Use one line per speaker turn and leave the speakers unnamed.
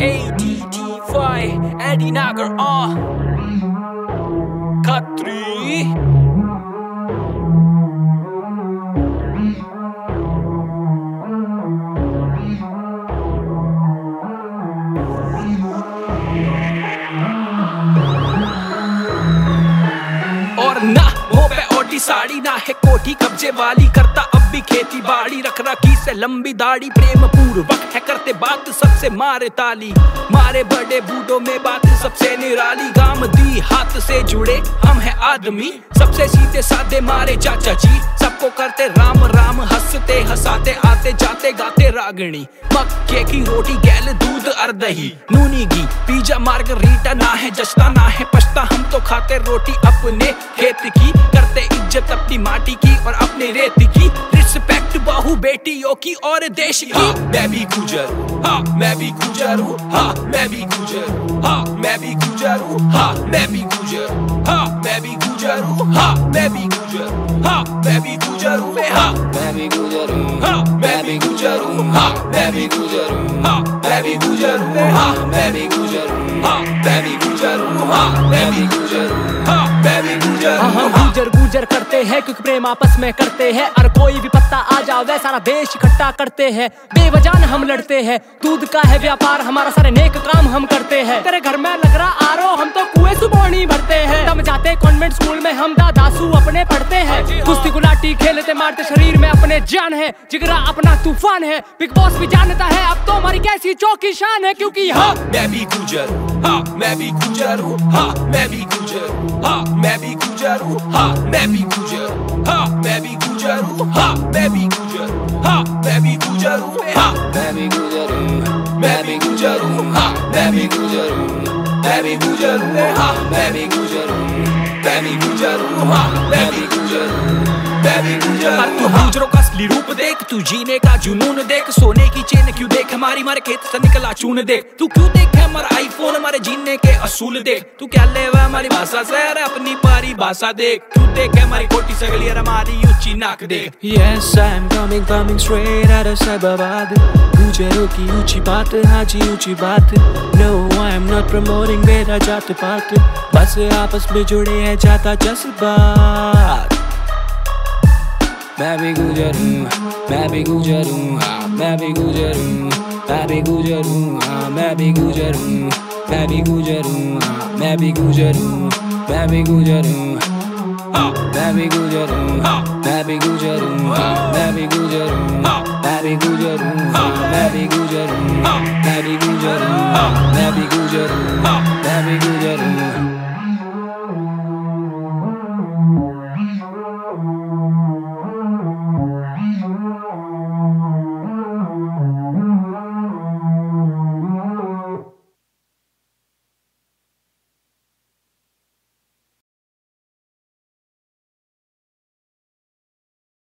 ADDY, Eddie Nagar, uh. Sari ना है कोठी, कब्जे वाली करता अब भी खेती बाड़ी। रख रखी से लंबी दाढ़ी, प्रेम पूर्वक है करते बात, सबसे मारे ताली। मारे बड़े बूढ़ों में बात, सबसे निराली। गाम दी हाथ से जुड़े, हम है आदमी। सबसे सीधे साधे मारे चाचा जी। सबको करते राम राम, हँसते, हंसाते, आते जाते, गाते रागणी। मक्के की रोटी, गैल, दूध और दही नूनी घी, पिज्जा, मार्गरीटा ना है जश्ता ना है पछता। हम तो खाते रोटी अपने अपने रेत की रिस्पेक्ट बहु बेटियों की और देश की हाँ, मैं भी गुजर हाँ मैं भी गुजर हूँ हाँ मैं भी गुजर हाँ मैं भी गुजर हूँ हाँ मैं भी गुजर हाँ मैं भी गुजर हूँ हाँ मैं भी गुजर हाँ मैं भी गुजर हूँ मैं हाँ
मैं भी गुजर हूँ
हाँ
मैं भी गुजर हूँ
हाँ
मैं भी गुजर हूँ
हाँ मैं भी गुजर हूँ हाँ
मैं भी गुजर हूँ
हाँ मैं भी गुजर हूँ हाँ
मैं भी गुजर हूँ
गुजर
गुजर करते हैं, क्योंकि प्रेम आपस में करते हैं। और कोई भी पत्ता आ जावे सारा देश इकट्ठा करते हैं। बेवजान हम लड़ते हैं। दूध का है व्यापार, हमारा सारे नेक काम हम करते हैं। तेरे घर में लग रहा आरो, हम तो कुएँ सुबोनी भरते हैं। तब जाते कॉन्वेंट स्कूल में, हम दादासू अपने पढ़ते हैं। कुश्ती गुलाटी खेलते मारते शरीर में अपने जान है। जिगरा अपना तूफ़ान है। बिग बॉस भी जानता है, अब तो हमारी कैसी चौकी शान है, क्योंकि हाँ
मैं भी गुजर। हाँ मैं भी गुजर हूँ हाँ मैं भी गुजर हूँ हाँ मैं भी गुजर हूँ हाँ मैं भी गुजर हाँ मैं भी गुजर हूँ हाँ मैं भी गुजर हाँ मैं भी गुजर हूँ हाँ
मैं भी गुजर हूँ
मैं भी गुजर हूँ हाँ मैं भी गुजर हूँ मैं भी गुजर हूँ हाँ
मैं भी गुजर हूँ
मैं भी गुजर हूँ हाँ मैं भी गुजर हूँ मैं भी गुजर हूँ तू गुजरों का असली रूप देख तू जीने का जुनून देख सोने क्यों देख? हमारी मारे खेत से निकला चून देख। तू क्यों देख? हमारा आईफोन हमारे जीने के असूल देख। तू क्या ले हमारी भाषा से? अरे अपनी पारी भाषा देख। तू देख हमारी कोटी सगली और हमारी ऊँची नाक देख।
Yes, I'm coming, coming straight out of Cyberbad गुजरों की ऊँची बात हाँ जी ऊँची बात। No, I'm not promoting मेरा जात पात बस आपस में जुड़े हैं जाता जज्बात।
मैं भी गुजर हूँ मैं भी गुजर हूँ हाँ मैं भी गुजर हूँ मैं भी गुजर हूँ हाँ मैं भी गुजर हूँ मैं भी गुजर हूँ हाँ मैं भी गुजर हूँ मैं भी गुजर हूँ
हाँ
मैं भी गुजर हूँ
हाँ
मैं भी गुजर हूँ हाँ मैं भी गुजर हूँ
हाँ
मैं भी गुजर हूँ हाँ मैं भी गुजर हूँ
हाँ
मैं भी गुजर हूँ
हाँ
मैं भी गुजर हूँ
हाँ
मैं भी गुजर हूँ